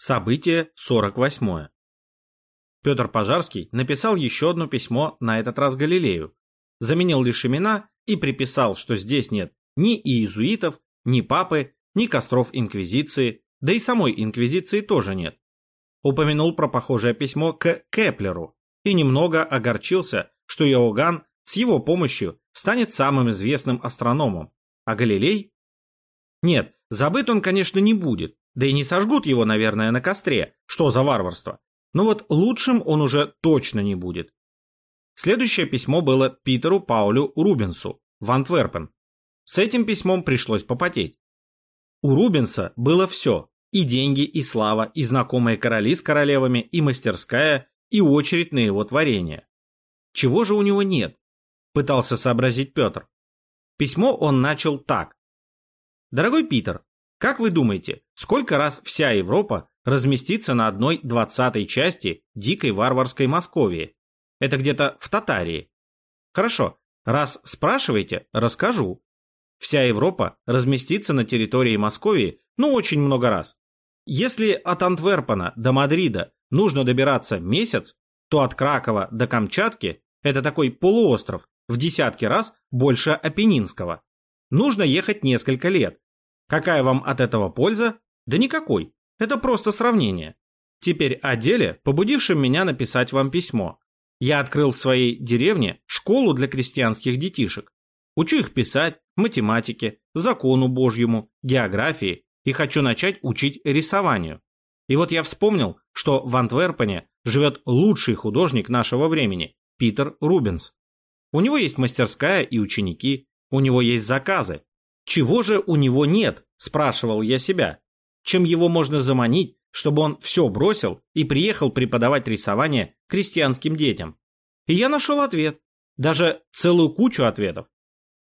Событие 48. Петр Пожарский написал еще одно письмо, на этот раз Галилею. Заменил лишь имена и приписал, что здесь нет ни иезуитов, ни папы, ни костров инквизиции, да и самой инквизиции тоже нет. Упомянул про похожее письмо к Кеплеру и немного огорчился, что Иоганн с его помощью станет самым известным астрономом, а Галилей? Нет, забыт он, конечно, не будет, да и не сожгут его, наверное, на костре. Что за варварство? Но вот лучшим он уже точно не будет. Следующее письмо было Питеру Паулю Рубенсу в Антверпен. С этим письмом пришлось попотеть. У Рубенса было все. И деньги, и слава, и знакомые короли с королевами, и мастерская, и очередь на его творение. Чего же у него нет? Пытался сообразить Петр. Письмо он начал так. Дорогой Питер, как вы думаете, сколько раз вся Европа разместится на одной двадцатой части дикой варварской Московии? Это где-то в Татарии. Хорошо, раз спрашиваете, расскажу. Вся Европа разместится на территории Московии, ну, очень много раз. Если от Антверпена до Мадрида нужно добираться месяц, то от Кракова до Камчатки это такой полуостров в десятки раз больше Апеннинского. Нужно ехать несколько лет, Какая вам от этого польза? Да никакой. Это просто сравнение. Теперь о деле, побудившем меня написать вам письмо. Я открыл в своей деревне школу для крестьянских детишек. Учу их писать, математике, закону божьему, географии и хочу начать учить рисованию. И вот я вспомнил, что в Антверпене живет лучший художник нашего времени, Питер Рубенс. У него есть мастерская и ученики, у него есть заказы, чего же у него нет, спрашивал я себя. Чем его можно заманить, чтобы он все бросил и приехал преподавать рисование крестьянским детям? И я нашел ответ. Даже целую кучу ответов.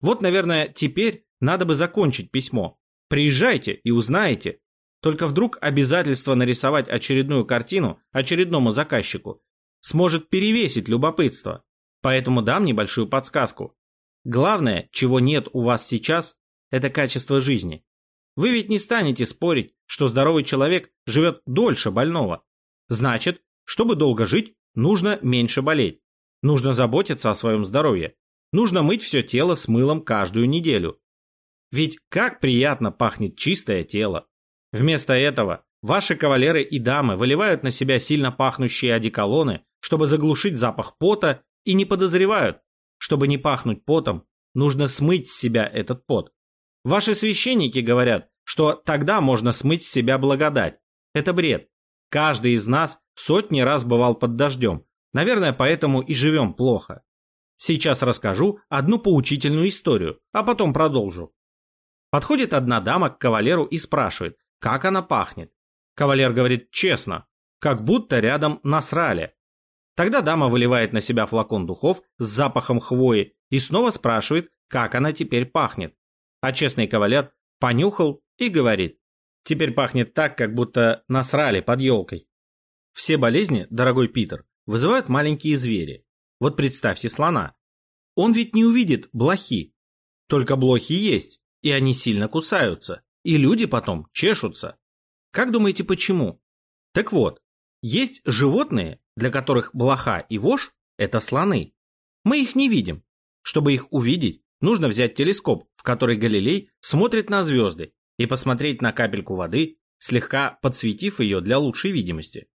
Вот, наверное, теперь надо бы закончить письмо. Приезжайте и узнаете. Только вдруг обязательство нарисовать очередную картину очередному заказчику сможет перевесить любопытство. Поэтому дам небольшую подсказку. Главное, чего нет у вас сейчас, это качество жизни. Вы ведь не станете спорить, что здоровый человек живет дольше больного. Значит, чтобы долго жить, нужно меньше болеть. Нужно заботиться о своем здоровье. Нужно мыть все тело с мылом каждую неделю. Ведь как приятно пахнет чистое тело. Вместо этого ваши кавалеры и дамы выливают на себя сильно пахнущие одеколоны, чтобы заглушить запах пота и не подозревают, чтобы не пахнуть потом, нужно смыть с себя этот пот. Ваши священники говорят, что тогда можно смыть с себя благодать. Это бред. Каждый из нас сотни раз бывал под дождем. Наверное, поэтому и живем плохо. Сейчас расскажу одну поучительную историю, а потом продолжу. Подходит одна дама к кавалеру и спрашивает, как она пахнет. Кавалер говорит честно, как будто рядом насрали. Тогда дама выливает на себя флакон духов с запахом хвои и снова спрашивает, как она теперь пахнет. А честный кавалер понюхал и говорит. Теперь пахнет так, как будто насрали под елкой. Все болезни, дорогой Питер, вызывают маленькие звери. Вот представьте слона. Он ведь не увидит блохи. Только блохи есть, и они сильно кусаются. И люди потом чешутся. Как думаете, почему? Так вот, есть животные, для которых блоха и вошь – это слоны. Мы их не видим. Чтобы их увидеть, Нужно взять телескоп, в который Галилей смотрит на звезды, и посмотреть на капельку воды, слегка подсветив ее для лучшей видимости.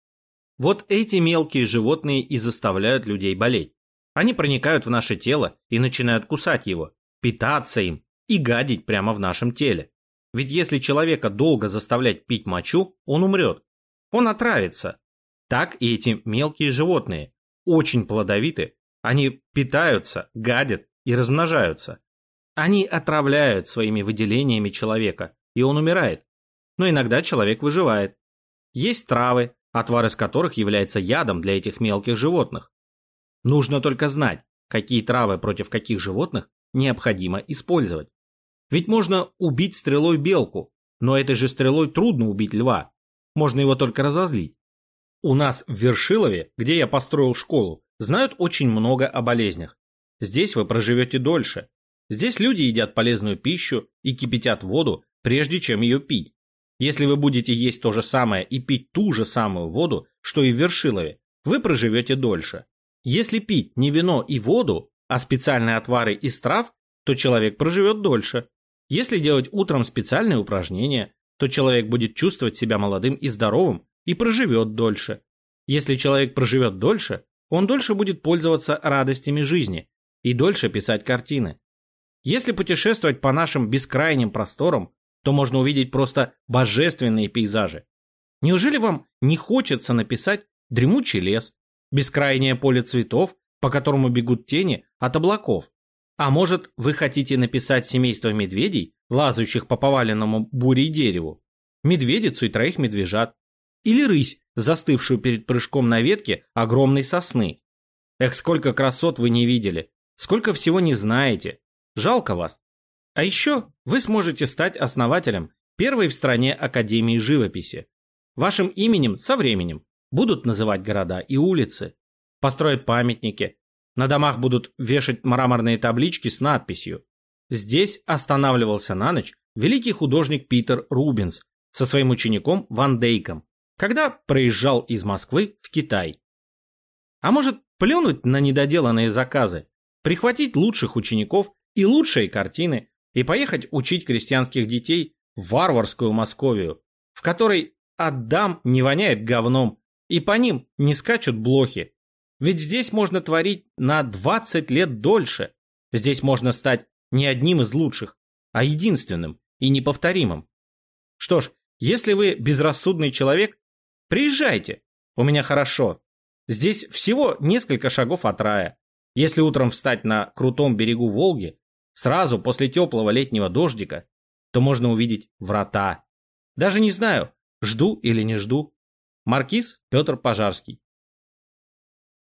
Вот эти мелкие животные и заставляют людей болеть. Они проникают в наше тело и начинают кусать его, питаться им и гадить прямо в нашем теле. Ведь если человека долго заставлять пить мочу, он умрет. Он отравится. Так и эти мелкие животные. Очень плодовиты. Они питаются, гадят и размножаются. Они отравляют своими выделениями человека, и он умирает. Но иногда человек выживает. Есть травы, отвар из которых является ядом для этих мелких животных. Нужно только знать, какие травы против каких животных необходимо использовать. Ведь можно убить стрелой белку, но этой же стрелой трудно убить льва. Можно его только разозлить. У нас в Вершилове, где я построил школу, знают очень много о болезнях. Здесь вы проживете дольше. Здесь люди едят полезную пищу и кипятят воду, прежде чем ее пить. Если вы будете есть то же самое и пить ту же самую воду, что и в Вершилове, вы проживете дольше. Если пить не вино и воду, а специальные отвары из трав, то человек проживет дольше. Если делать утром специальные упражнения, то человек будет чувствовать себя молодым и здоровым и проживет дольше. Если человек проживет дольше, он дольше будет пользоваться радостями жизни и дольше писать картины. Если путешествовать по нашим бескрайним просторам, то можно увидеть просто божественные пейзажи. Неужели вам не хочется написать дремучий лес, бескрайнее поле цветов, по которому бегут тени от облаков? А может, вы хотите написать семейство медведей, лазающих по поваленному бурей дереву, медведицу и троих медвежат, или рысь, застывшую перед прыжком на ветке огромной сосны. Эх, сколько красот вы не видели, сколько всего не знаете. Жалко вас. А еще вы сможете стать основателем первой в стране Академии живописи. Вашим именем со временем будут называть города и улицы, построят памятники, на домах будут вешать мраморные таблички с надписью Здесь останавливался на ночь великий художник Питер Рубинс со своим учеником Ван Дейком, когда проезжал из Москвы в Китай. А может, плюнуть на недоделанные заказы, прихватить лучших учеников и лучшие картины и поехать учить крестьянских детей в варварскую Московию, в которой Адам не воняет говном и по ним не скачут блохи. Ведь здесь можно творить на 20 лет дольше. Здесь можно стать не одним из лучших, а единственным и неповторимым. Что ж, если вы безрассудный человек, приезжайте. У меня хорошо. Здесь всего несколько шагов от рая. Если утром встать на крутом берегу Волги, сразу после теплого летнего дождика, то можно увидеть врата. Даже не знаю, жду или не жду. Маркиз Петр Пожарский.